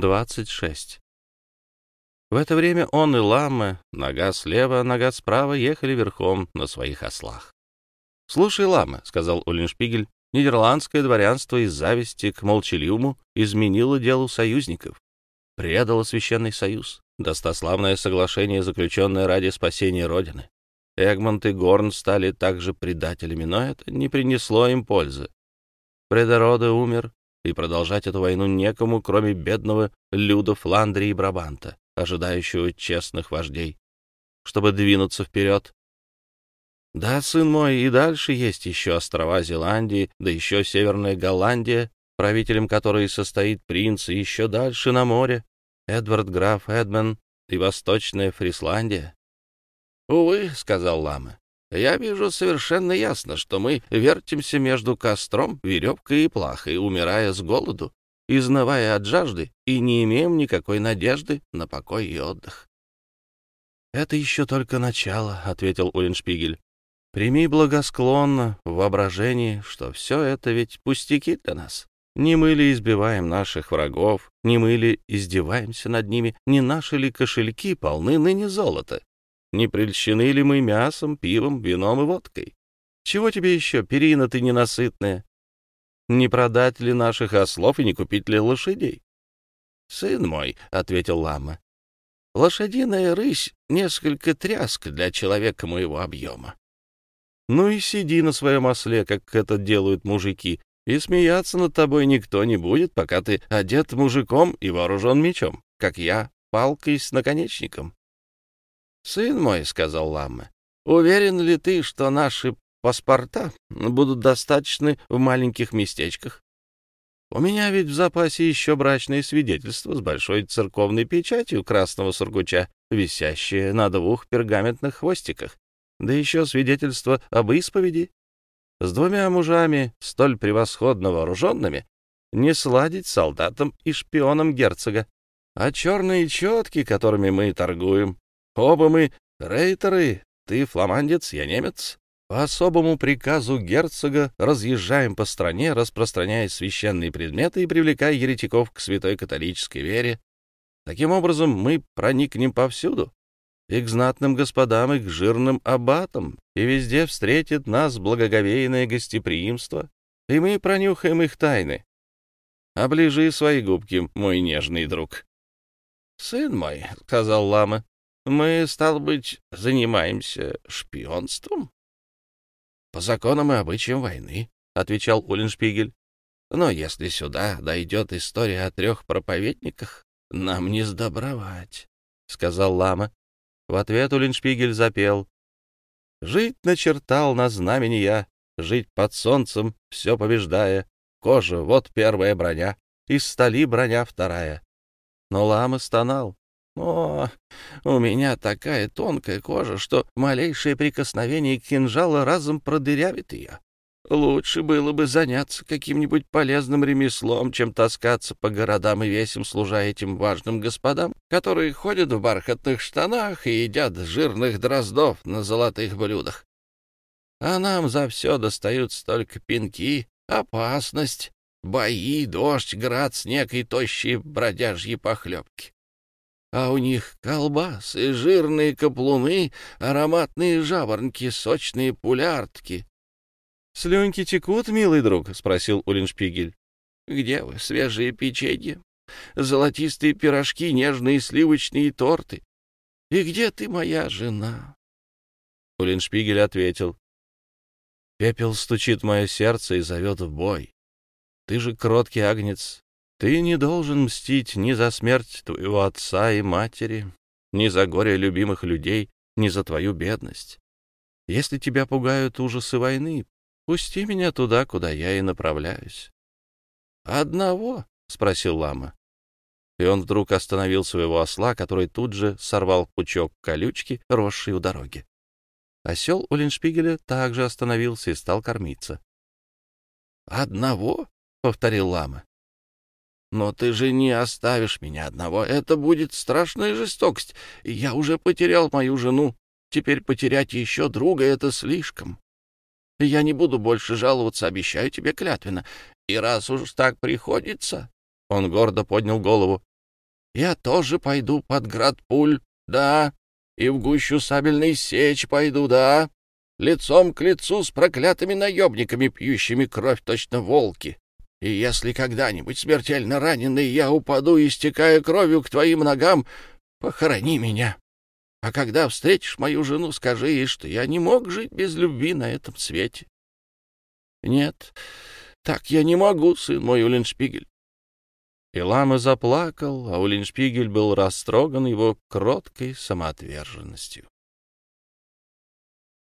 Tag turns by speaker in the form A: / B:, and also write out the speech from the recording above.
A: 26. В это время он и Лама, нога слева, нога справа, ехали верхом на своих ослах. «Слушай, Лама», — сказал Уллиншпигель, — «нидерландское дворянство из зависти к молчаливому изменило делу союзников, предало священный союз, достославное соглашение, заключенное ради спасения Родины. Эгмонт и Горн стали также предателями, но это не принесло им пользы. Предорода умер, и продолжать эту войну некому, кроме бедного люда Фландрии и Брабанта ожидающего честных вождей, чтобы двинуться вперед. Да, сын мой, и дальше есть еще острова Зеландии, да еще Северная Голландия, правителем которой состоит принц, и еще дальше на море Эдвард граф Эдман и Восточная Фрисландия. «Увы», — сказал Лама, — «я вижу совершенно ясно, что мы вертимся между костром, веревкой и плахой, умирая с голоду, изнывая от жажды, и не имеем никакой надежды на покой и отдых. «Это еще только начало», — ответил Уллиншпигель. «Прими благосклонно в воображении, что все это ведь пустяки для нас. Не мы ли избиваем наших врагов, не мы ли издеваемся над ними, не наши ли кошельки полны ныне золота? Не прельщены ли мы мясом, пивом, вином и водкой? Чего тебе еще, перина ты ненасытная? Не продать ли наших ослов и не купить ли лошадей? — Сын мой, — ответил лама, — лошадиная рысь несколько тряск для человека моего объема. Ну и сиди на своем осле, как это делают мужики, и смеяться над тобой никто не будет, пока ты одет мужиком и вооружен мечом, как я, палкой с наконечником. — Сын мой, — сказал Ламма, — уверен ли ты, что наши паспорта будут достаточны в маленьких местечках. У меня ведь в запасе еще брачное свидетельство с большой церковной печатью красного сургуча, висящее на двух пергаментных хвостиках, да еще свидетельство об исповеди. С двумя мужами, столь превосходно вооруженными, не сладить солдатам и шпионам герцога. А черные четки, которыми мы торгуем, оба мы рейтеры, ты фламандец, я немец, по особому приказу герцога разъезжаем по стране, распространяя священные предметы и привлекая еретиков к святой католической вере. Таким образом, мы проникнем повсюду, и к знатным господам, и к жирным аббатам, и везде встретит нас благоговейное гостеприимство, и мы пронюхаем их тайны. Оближи свои губки, мой нежный друг. — Сын мой, — сказал лама, — мы, стал быть, занимаемся шпионством? по законам и обычаям войны, — отвечал Уллиншпигель. Но если сюда дойдет история о трех проповедниках, нам не сдобровать, — сказал лама. В ответ Уллиншпигель запел. Жить начертал на знамени я, жить под солнцем, все побеждая. Кожа — вот первая броня, из стали броня вторая. Но лама стонал. О, у меня такая тонкая кожа, что малейшее прикосновение к кинжалу разом продырявит ее. Лучше было бы заняться каким-нибудь полезным ремеслом, чем таскаться по городам и весим, служа этим важным господам, которые ходят в бархатных штанах и едят жирных дроздов на золотых блюдах. А нам за все достаются только пинки, опасность, бои, дождь, град, снег и тощие бродяжьи похлебки а у них колбасы, жирные каплуны, ароматные жаворонки, сочные пуляртки. — Слюнки текут, милый друг? — спросил Уллиншпигель. — Где вы, свежие печенья? Золотистые пирожки, нежные сливочные торты. И где ты, моя жена? Уллиншпигель ответил. — Пепел стучит мое сердце и зовет в бой. Ты же кроткий агнец, ты не должен мстить ни за смерть твоего отца и матери, ни за горе любимых людей, ни за твою бедность. Если тебя пугают ужасы войны, пусти меня туда, куда я и направляюсь. — Одного? — спросил лама. И он вдруг остановил своего осла, который тут же сорвал пучок колючки, росший у дороги. Осел у Линшпигеля также остановился и стал кормиться. — Одного? — повторил лама. Но ты же не оставишь меня одного. Это будет страшная жестокость. Я уже потерял мою жену. Теперь потерять еще друга — это слишком. Я не буду больше жаловаться, обещаю тебе клятвенно. И раз уж так приходится...» Он гордо поднял голову.
B: Я тоже пойду под град пуль, да, и в гущу сабельной сечь пойду, да, лицом к лицу с проклятыми наемниками, пьющими кровь точно волки. И если когда-нибудь смертельно раненый я упаду, истекая кровью к твоим ногам, похорони меня. А когда встретишь мою жену, скажи ей, что я не мог жить без любви на этом свете. Нет, так я не могу, сын мой Уллиншпигель. И лама заплакал, а Уллиншпигель был растроган его кроткой самоотверженностью.